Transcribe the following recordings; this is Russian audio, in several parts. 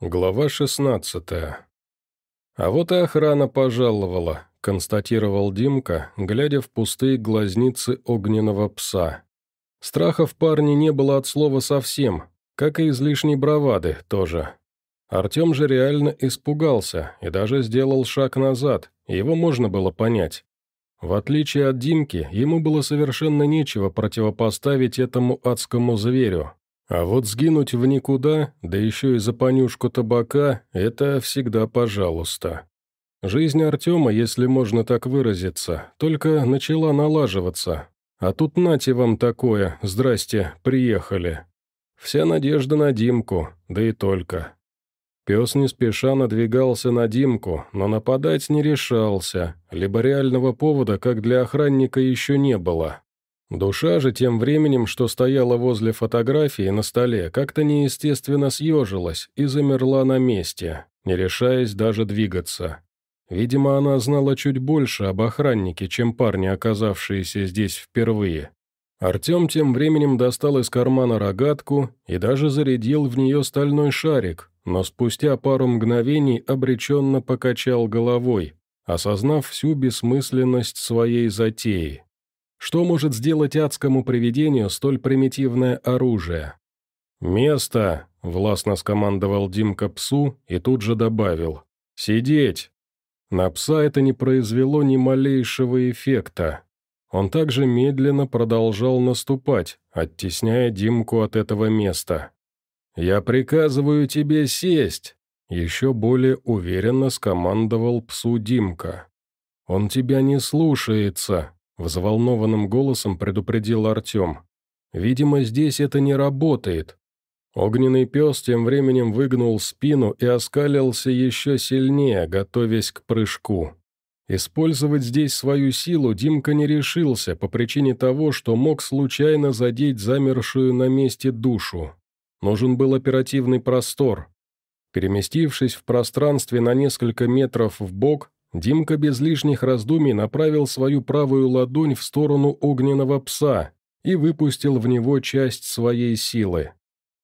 Глава 16 «А вот и охрана пожаловала», — констатировал Димка, глядя в пустые глазницы огненного пса. Страха в парне не было от слова совсем, как и излишней бравады тоже. Артем же реально испугался и даже сделал шаг назад, его можно было понять. В отличие от Димки, ему было совершенно нечего противопоставить этому адскому зверю, а вот сгинуть в никуда, да еще и за понюшку табака, это всегда пожалуйста. Жизнь Артема, если можно так выразиться, только начала налаживаться. А тут нате вам такое, здрасте, приехали. Вся надежда на Димку, да и только. Пес не спеша надвигался на Димку, но нападать не решался, либо реального повода, как для охранника, еще не было. Душа же тем временем, что стояла возле фотографии на столе, как-то неестественно съежилась и замерла на месте, не решаясь даже двигаться. Видимо, она знала чуть больше об охраннике, чем парни, оказавшиеся здесь впервые. Артем тем временем достал из кармана рогатку и даже зарядил в нее стальной шарик, но спустя пару мгновений обреченно покачал головой, осознав всю бессмысленность своей затеи. Что может сделать адскому привидению столь примитивное оружие? «Место!» — властно скомандовал Димка псу и тут же добавил. «Сидеть!» На пса это не произвело ни малейшего эффекта. Он также медленно продолжал наступать, оттесняя Димку от этого места. «Я приказываю тебе сесть!» Еще более уверенно скомандовал псу Димка. «Он тебя не слушается!» Взволнованным голосом предупредил Артем. «Видимо, здесь это не работает». Огненный пес тем временем выгнул спину и оскалился еще сильнее, готовясь к прыжку. Использовать здесь свою силу Димка не решился по причине того, что мог случайно задеть замершую на месте душу. Нужен был оперативный простор. Переместившись в пространстве на несколько метров в бок, Димка без лишних раздумий направил свою правую ладонь в сторону огненного пса и выпустил в него часть своей силы.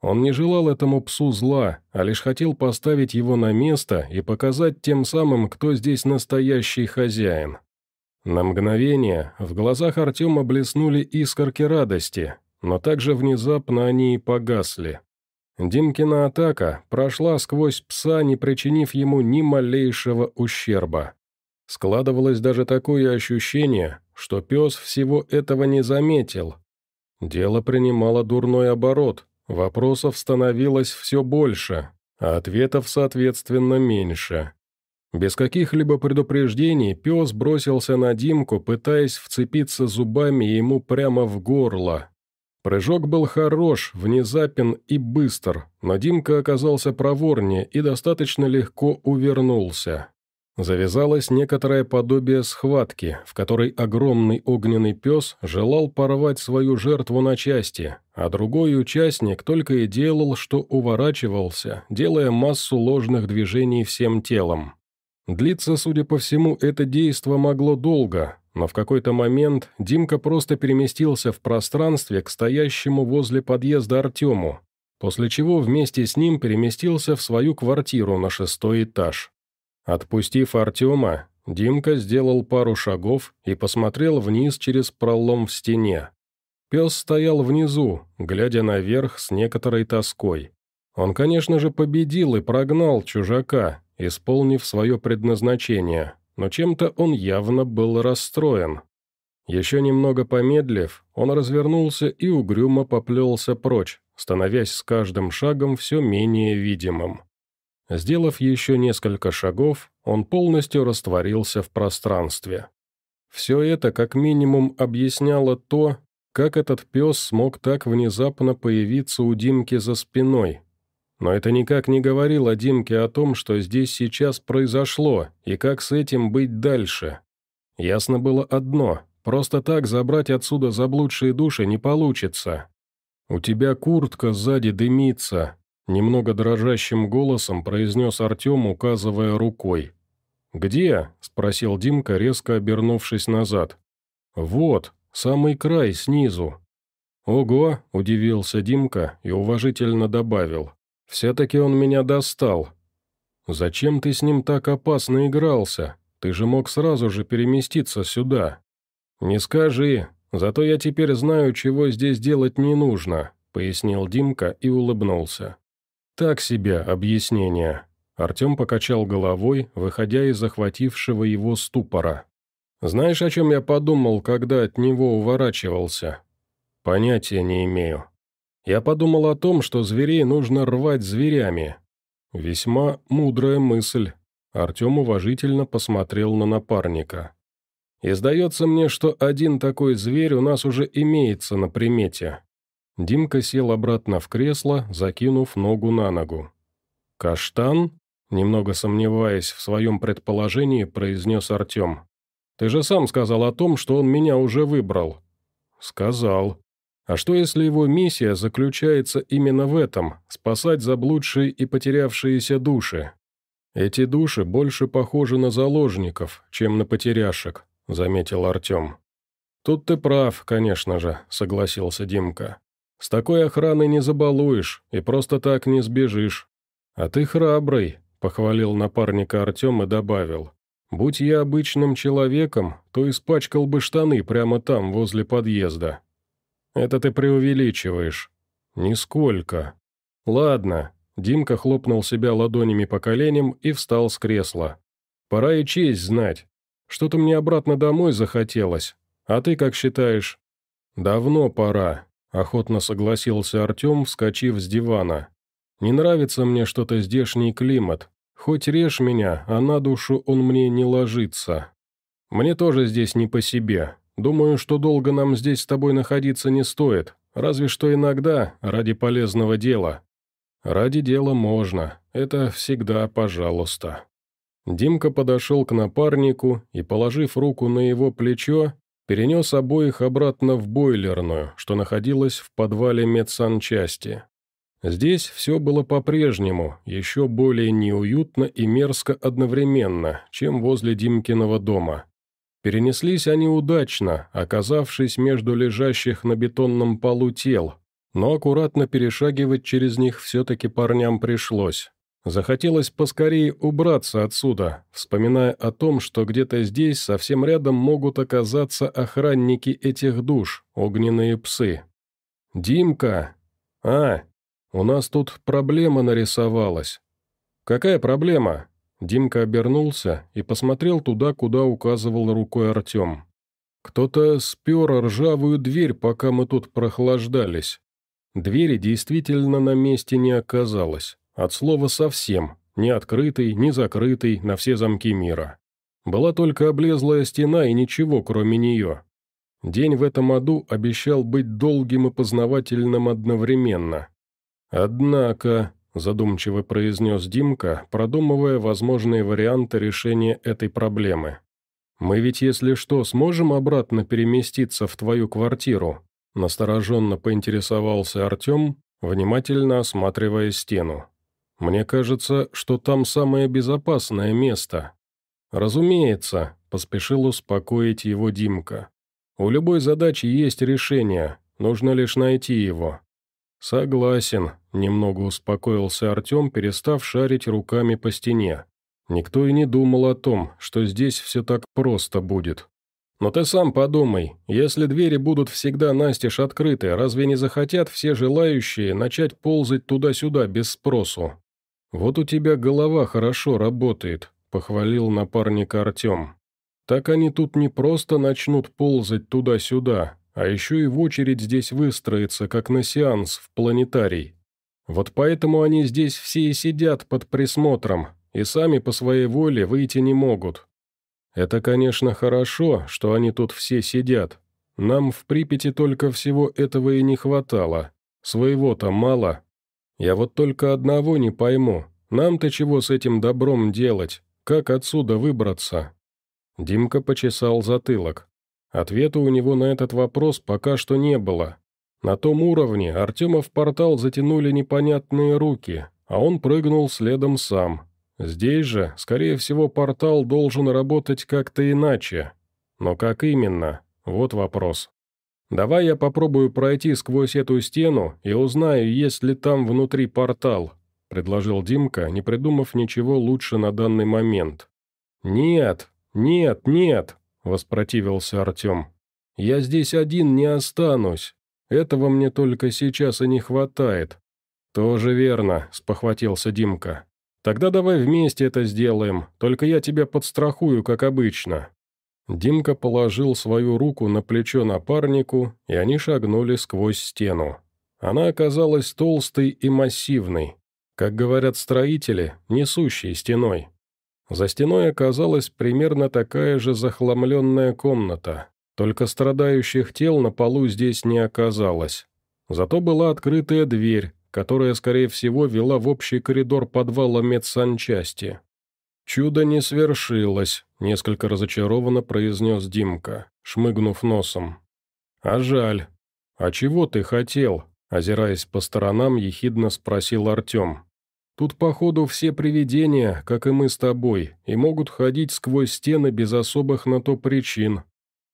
Он не желал этому псу зла, а лишь хотел поставить его на место и показать тем самым, кто здесь настоящий хозяин. На мгновение в глазах Артема блеснули искорки радости, но также внезапно они и погасли. Димкина атака прошла сквозь пса, не причинив ему ни малейшего ущерба. Складывалось даже такое ощущение, что пес всего этого не заметил. Дело принимало дурной оборот, вопросов становилось все больше, а ответов, соответственно, меньше. Без каких-либо предупреждений пес бросился на Димку, пытаясь вцепиться зубами ему прямо в горло. Прыжок был хорош, внезапен и быстр, но Димка оказался проворнее и достаточно легко увернулся. Завязалось некоторое подобие схватки, в которой огромный огненный пес желал порвать свою жертву на части, а другой участник только и делал, что уворачивался, делая массу ложных движений всем телом. Длиться, судя по всему, это действо могло долго, но в какой-то момент Димка просто переместился в пространстве к стоящему возле подъезда Артему, после чего вместе с ним переместился в свою квартиру на шестой этаж. Отпустив Артема, Димка сделал пару шагов и посмотрел вниз через пролом в стене. Пес стоял внизу, глядя наверх с некоторой тоской. Он, конечно же, победил и прогнал чужака, исполнив свое предназначение, но чем-то он явно был расстроен. Еще немного помедлив, он развернулся и угрюмо поплелся прочь, становясь с каждым шагом все менее видимым. Сделав еще несколько шагов, он полностью растворился в пространстве. Все это как минимум объясняло то, как этот пес смог так внезапно появиться у Димки за спиной, но это никак не говорило Димке о том, что здесь сейчас произошло, и как с этим быть дальше. Ясно было одно – просто так забрать отсюда заблудшие души не получится. «У тебя куртка сзади дымится», – немного дрожащим голосом произнес Артем, указывая рукой. «Где?» – спросил Димка, резко обернувшись назад. «Вот, самый край, снизу». «Ого!» – удивился Димка и уважительно добавил. Все-таки он меня достал. Зачем ты с ним так опасно игрался? Ты же мог сразу же переместиться сюда. Не скажи, зато я теперь знаю, чего здесь делать не нужно», — пояснил Димка и улыбнулся. «Так себе объяснение». Артем покачал головой, выходя из захватившего его ступора. «Знаешь, о чем я подумал, когда от него уворачивался?» «Понятия не имею. Я подумал о том, что зверей нужно рвать зверями. Весьма мудрая мысль. Артем уважительно посмотрел на напарника. И сдается мне, что один такой зверь у нас уже имеется на примете. Димка сел обратно в кресло, закинув ногу на ногу. «Каштан?» Немного сомневаясь в своем предположении, произнес Артем. «Ты же сам сказал о том, что он меня уже выбрал». «Сказал. А что если его миссия заключается именно в этом – спасать заблудшие и потерявшиеся души? Эти души больше похожи на заложников, чем на потеряшек, заметил Артем. Тут ты прав, конечно же, согласился Димка. С такой охраной не забалуешь и просто так не сбежишь. А ты храбрый, похвалил напарника Артем и добавил. Будь я обычным человеком, то испачкал бы штаны прямо там, возле подъезда. «Это ты преувеличиваешь». «Нисколько». «Ладно». Димка хлопнул себя ладонями по коленям и встал с кресла. «Пора и честь знать. Что-то мне обратно домой захотелось. А ты как считаешь?» «Давно пора», — охотно согласился Артем, вскочив с дивана. «Не нравится мне что-то здешний климат. Хоть режь меня, а на душу он мне не ложится. Мне тоже здесь не по себе. Думаю, что долго нам здесь с тобой находиться не стоит, разве что иногда, ради полезного дела. Ради дела можно, это всегда пожалуйста». Димка подошел к напарнику и, положив руку на его плечо, перенес обоих обратно в бойлерную, что находилась в подвале медсанчасти. Здесь все было по-прежнему, еще более неуютно и мерзко одновременно, чем возле Димкиного дома – Перенеслись они удачно, оказавшись между лежащих на бетонном полу тел, но аккуратно перешагивать через них все-таки парням пришлось. Захотелось поскорее убраться отсюда, вспоминая о том, что где-то здесь совсем рядом могут оказаться охранники этих душ, огненные псы. «Димка! А, у нас тут проблема нарисовалась». «Какая проблема?» Димка обернулся и посмотрел туда, куда указывал рукой Артем. «Кто-то спер ржавую дверь, пока мы тут прохлаждались. Двери действительно на месте не оказалось. От слова совсем. Ни открытый, ни закрытый, на все замки мира. Была только облезлая стена и ничего, кроме нее. День в этом аду обещал быть долгим и познавательным одновременно. Однако, задумчиво произнес Димка, продумывая возможные варианты решения этой проблемы. «Мы ведь, если что, сможем обратно переместиться в твою квартиру?» Настороженно поинтересовался Артем, внимательно осматривая стену. «Мне кажется, что там самое безопасное место». «Разумеется», — поспешил успокоить его Димка. «У любой задачи есть решение, нужно лишь найти его. «Согласен», — немного успокоился Артем, перестав шарить руками по стене. «Никто и не думал о том, что здесь все так просто будет. Но ты сам подумай, если двери будут всегда настежь открыты, разве не захотят все желающие начать ползать туда-сюда без спросу? Вот у тебя голова хорошо работает», — похвалил напарник Артем. «Так они тут не просто начнут ползать туда-сюда, а еще и в очередь здесь выстроиться, как на сеанс в планетарий. Вот поэтому они здесь все и сидят под присмотром, и сами по своей воле выйти не могут. Это, конечно, хорошо, что они тут все сидят. Нам в Припяти только всего этого и не хватало. Своего-то мало. Я вот только одного не пойму. Нам-то чего с этим добром делать? Как отсюда выбраться?» Димка почесал затылок. Ответа у него на этот вопрос пока что не было. На том уровне Артема в портал затянули непонятные руки, а он прыгнул следом сам. Здесь же, скорее всего, портал должен работать как-то иначе. Но как именно? Вот вопрос. Давай я попробую пройти сквозь эту стену и узнаю, есть ли там внутри портал. предложил Димка, не придумав ничего лучше на данный момент. «Нет, нет, нет!» – воспротивился Артем. «Я здесь один не останусь. Этого мне только сейчас и не хватает». «Тоже верно», – спохватился Димка. «Тогда давай вместе это сделаем, только я тебя подстрахую, как обычно». Димка положил свою руку на плечо напарнику, и они шагнули сквозь стену. Она оказалась толстой и массивной, как говорят строители, несущей стеной. За стеной оказалась примерно такая же захламленная комната, только страдающих тел на полу здесь не оказалось. Зато была открытая дверь, которая, скорее всего, вела в общий коридор подвала медсанчасти. «Чудо не свершилось», — несколько разочарованно произнес Димка, шмыгнув носом. «А жаль. А чего ты хотел?» — озираясь по сторонам, ехидно спросил Артем. Тут, походу, все привидения, как и мы с тобой, и могут ходить сквозь стены без особых на то причин».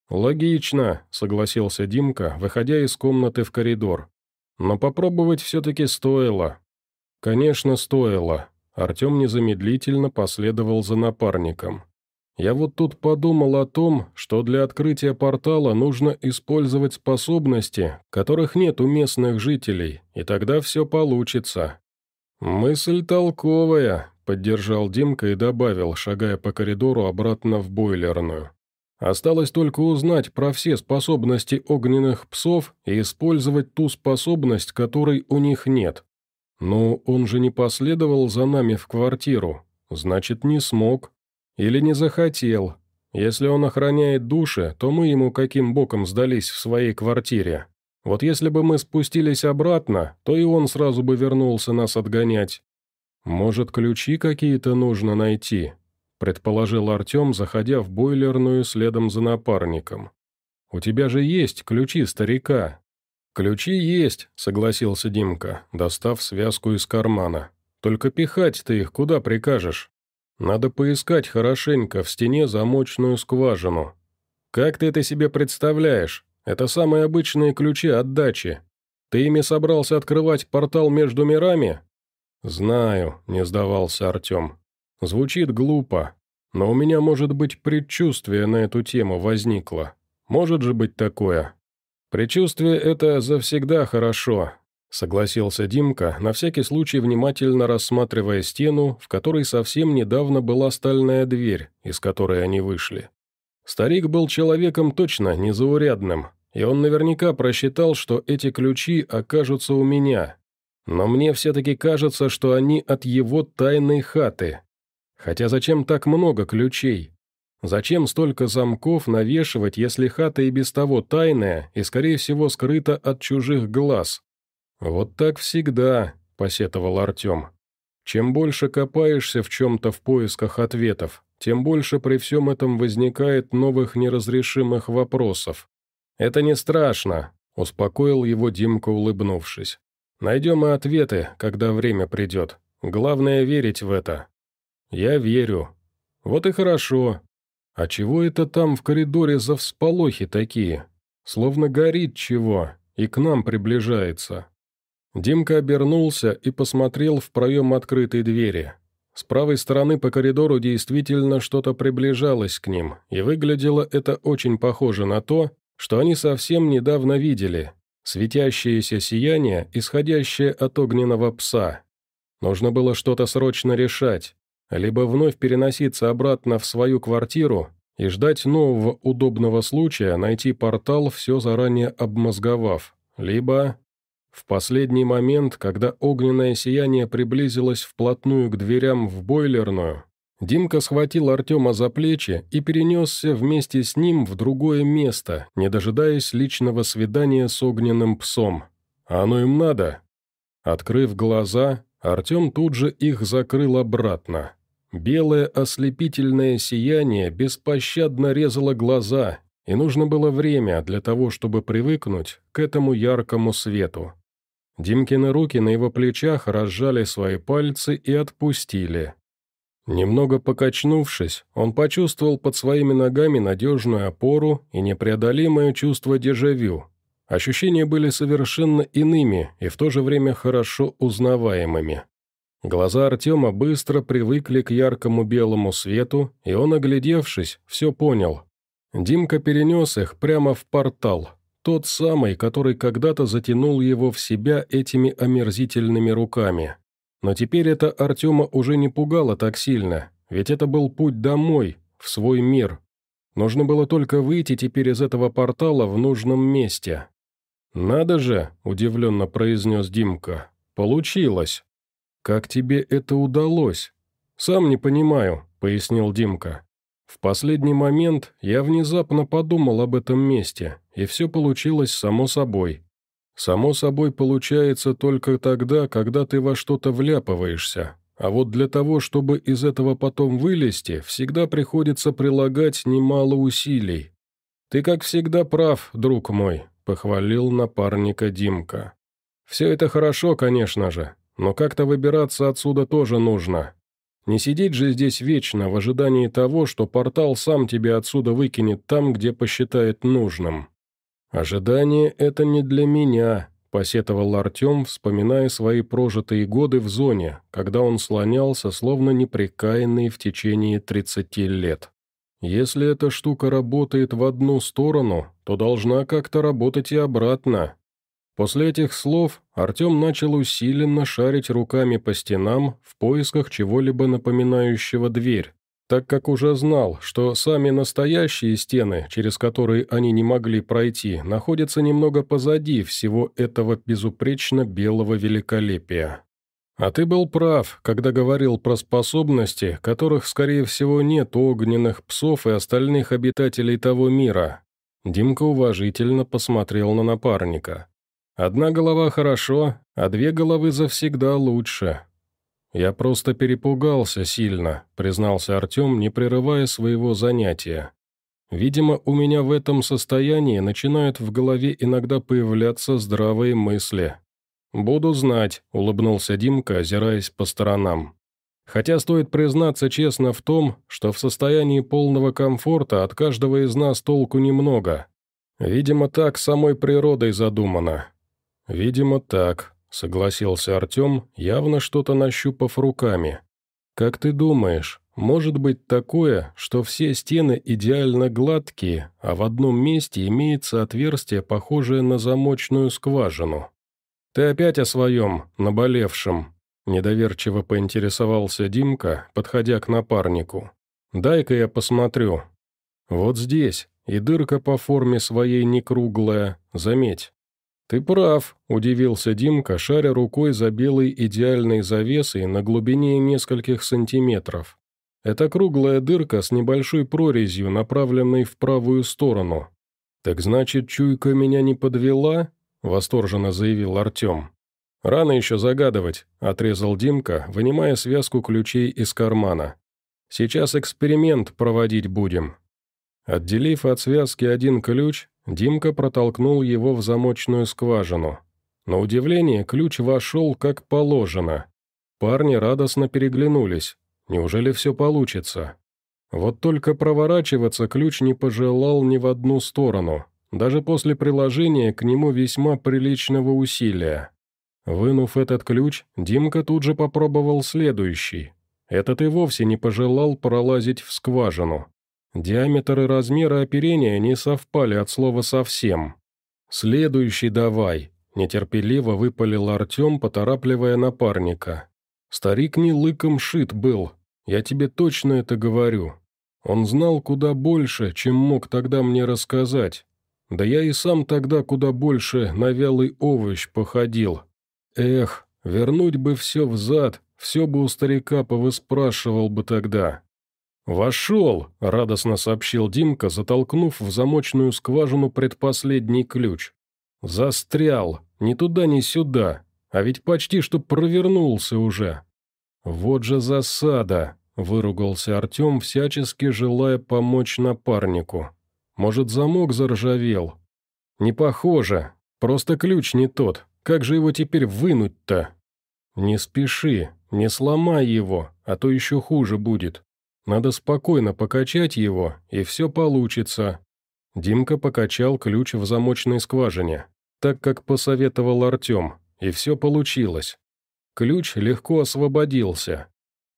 «Логично», — согласился Димка, выходя из комнаты в коридор. «Но попробовать все-таки стоило». «Конечно, стоило». Артем незамедлительно последовал за напарником. «Я вот тут подумал о том, что для открытия портала нужно использовать способности, которых нет у местных жителей, и тогда все получится. «Мысль толковая», — поддержал Димка и добавил, шагая по коридору обратно в бойлерную. «Осталось только узнать про все способности огненных псов и использовать ту способность, которой у них нет. Ну, он же не последовал за нами в квартиру, значит, не смог. Или не захотел. Если он охраняет души, то мы ему каким боком сдались в своей квартире?» Вот если бы мы спустились обратно, то и он сразу бы вернулся нас отгонять. Может, ключи какие-то нужно найти?» – предположил Артем, заходя в бойлерную следом за напарником. «У тебя же есть ключи старика». «Ключи есть», – согласился Димка, достав связку из кармана. «Только пихать ты их куда прикажешь? Надо поискать хорошенько в стене замочную скважину. Как ты это себе представляешь? Это самые обычные ключи от дачи. Ты ими собрался открывать портал между мирами?» «Знаю», — не сдавался Артем. «Звучит глупо, но у меня, может быть, предчувствие на эту тему возникло. Может же быть такое?» «Предчувствие — это завсегда хорошо», — согласился Димка, на всякий случай внимательно рассматривая стену, в которой совсем недавно была стальная дверь, из которой они вышли. Старик был человеком точно незаурядным, и он наверняка просчитал, что эти ключи окажутся у меня. Но мне все-таки кажется, что они от его тайной хаты. Хотя зачем так много ключей? Зачем столько замков навешивать, если хата и без того тайная и, скорее всего, скрыта от чужих глаз? Вот так всегда, посетовал Артем. Чем больше копаешься в чем-то в поисках ответов, тем больше при всем этом возникает новых неразрешимых вопросов. «Это не страшно», — успокоил его Димка, улыбнувшись. «Найдем и ответы, когда время придет. Главное — верить в это». «Я верю». «Вот и хорошо. А чего это там в коридоре за всполохи такие? Словно горит чего, и к нам приближается». Димка обернулся и посмотрел в проем открытой двери. С правой стороны по коридору действительно что-то приближалось к ним, и выглядело это очень похоже на то, что они совсем недавно видели, светящееся сияние, исходящее от огненного пса. Нужно было что-то срочно решать, либо вновь переноситься обратно в свою квартиру и ждать нового удобного случая найти портал, все заранее обмозговав, либо... В последний момент, когда огненное сияние приблизилось вплотную к дверям в бойлерную, Димка схватил Артема за плечи и перенесся вместе с ним в другое место, не дожидаясь личного свидания с огненным псом. А оно им надо. Открыв глаза, Артем тут же их закрыл обратно. Белое ослепительное сияние беспощадно резало глаза, и нужно было время для того, чтобы привыкнуть к этому яркому свету. Димкины руки на его плечах разжали свои пальцы и отпустили, Немного покачнувшись, он почувствовал под своими ногами надежную опору и непреодолимое чувство дежавю. Ощущения были совершенно иными и в то же время хорошо узнаваемыми. Глаза Артема быстро привыкли к яркому белому свету, и он, оглядевшись, все понял. Димка перенес их прямо в портал, тот самый, который когда-то затянул его в себя этими омерзительными руками. Но теперь это Артема уже не пугало так сильно, ведь это был путь домой, в свой мир. Нужно было только выйти теперь из этого портала в нужном месте. «Надо же!» – удивленно произнес Димка. «Получилось!» «Как тебе это удалось?» «Сам не понимаю», – пояснил Димка. «В последний момент я внезапно подумал об этом месте, и все получилось само собой. Само собой получается только тогда, когда ты во что-то вляпываешься, а вот для того, чтобы из этого потом вылезти, всегда приходится прилагать немало усилий. Ты, как всегда, прав, друг мой», – похвалил напарника Димка. «Все это хорошо, конечно же, но как-то выбираться отсюда тоже нужно. Не сидеть же здесь вечно в ожидании того, что портал сам тебя отсюда выкинет там, где посчитает нужным». «Ожидание — это не для меня», — посетовал Артем, вспоминая свои прожитые годы в зоне, когда он слонялся, словно непрекаянный в течение 30 лет. «Если эта штука работает в одну сторону, то должна как-то работать и обратно». После этих слов Артем начал усиленно шарить руками по стенам в поисках чего-либо напоминающего дверь, так как уже знал, что сами настоящие стены, через которые они не могли пройти, находятся немного позади всего этого безупречно белого великолепия. А ты был прав, когда говорил про способности, которых, скорее всего, нет у огненных псов и остальных обитателей того мира. Димка уважительно посмотрел на напарника. Одна голова хорошо, а две головы завсегда лучше. «Я просто перепугался сильно», — признался Артем, не прерывая своего занятия. «Видимо, у меня в этом состоянии начинают в голове иногда появляться здравые мысли». «Буду знать», — улыбнулся Димка, озираясь по сторонам. «Хотя стоит признаться честно в том, что в состоянии полного комфорта от каждого из нас толку немного. Видимо, так самой природой задумано». «Видимо, так», — согласился Артем, явно что-то нащупав руками. «Как ты думаешь, может быть такое, что все стены идеально гладкие, а в одном месте имеется отверстие, похожее на замочную скважину?» «Ты опять о своем, наболевшем», — недоверчиво поинтересовался Димка, подходя к напарнику. «Дай-ка я посмотрю. Вот здесь, и дырка по форме своей не круглая, заметь. «Ты прав», – удивился Димка, шаря рукой за белой идеальной завесой на глубине нескольких сантиметров. Это круглая дырка с небольшой прорезью, направленной в правую сторону. «Так значит, чуйка меня не подвела?» – восторженно заявил Артем. «Рано еще загадывать», – отрезал Димка, вынимая связку ключей из кармана. «Сейчас эксперимент проводить будем». Отделив от связки один ключ, Димка протолкнул его в замочную скважину. На удивление, ключ вошел как положено. Парни радостно переглянулись. Неужели все получится? Вот только проворачиваться ключ не пожелал ни в одну сторону, даже после приложения к нему весьма приличного усилия. Вынув этот ключ, Димка тут же попробовал следующий. Этот и вовсе не пожелал пролазить в скважину. Диаметр и размеры оперения не совпали от слова совсем. «Следующий давай», – нетерпеливо выпалил Артем, поторапливая напарника. «Старик не лыком шит был, я тебе точно это говорю. Он знал куда больше, чем мог тогда мне рассказать. Да я и сам тогда куда больше на вялый овощ походил. Эх, вернуть бы все взад, все бы у старика повыспрашивал бы тогда. «Вошел!» – радостно сообщил Димка, затолкнув в замочную скважину предпоследний ключ. «Застрял! Ни туда, ни сюда! А ведь почти что провернулся уже!» «Вот же засада!» – выругался Артем, всячески желая помочь напарнику. «Может, замок заржавел?» «Не похоже. Просто ключ не тот. Как же его теперь вынуть-то?» «Не спеши, не сломай его, а то еще хуже будет. Надо спокойно покачать его, и все получится». Димка покачал ключ в замочной скважине, так как посоветовал Артем, и все получилось. ключ легко освободился.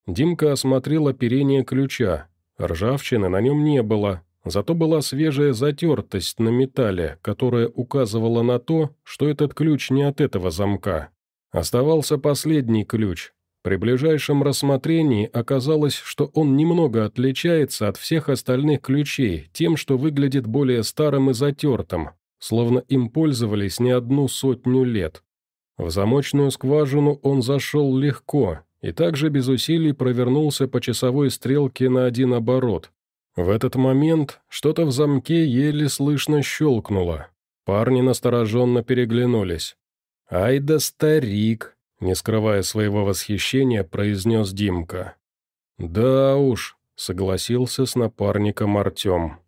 Димка осмотрел оперение ключа. Ржавчины на нем не было, зато была свежая затертость на металле, которая указывала на то, что этот ключ не от этого замка. Оставался последний ключ. При ближайшем рассмотрении оказалось, что он немного отличается от всех остальных ключей тем, что выглядит более старым и затертым, словно им пользовались не одну сотню лет. В замочную скважину он зашел легко и также без усилий провернулся по часовой стрелке на один оборот. В этот момент что-то в замке еле слышно щелкнуло. Парни настороженно переглянулись. «Ай да старик!» — не скрывая своего восхищения, произнес Димка. «Да уж», — согласился с напарником Артем.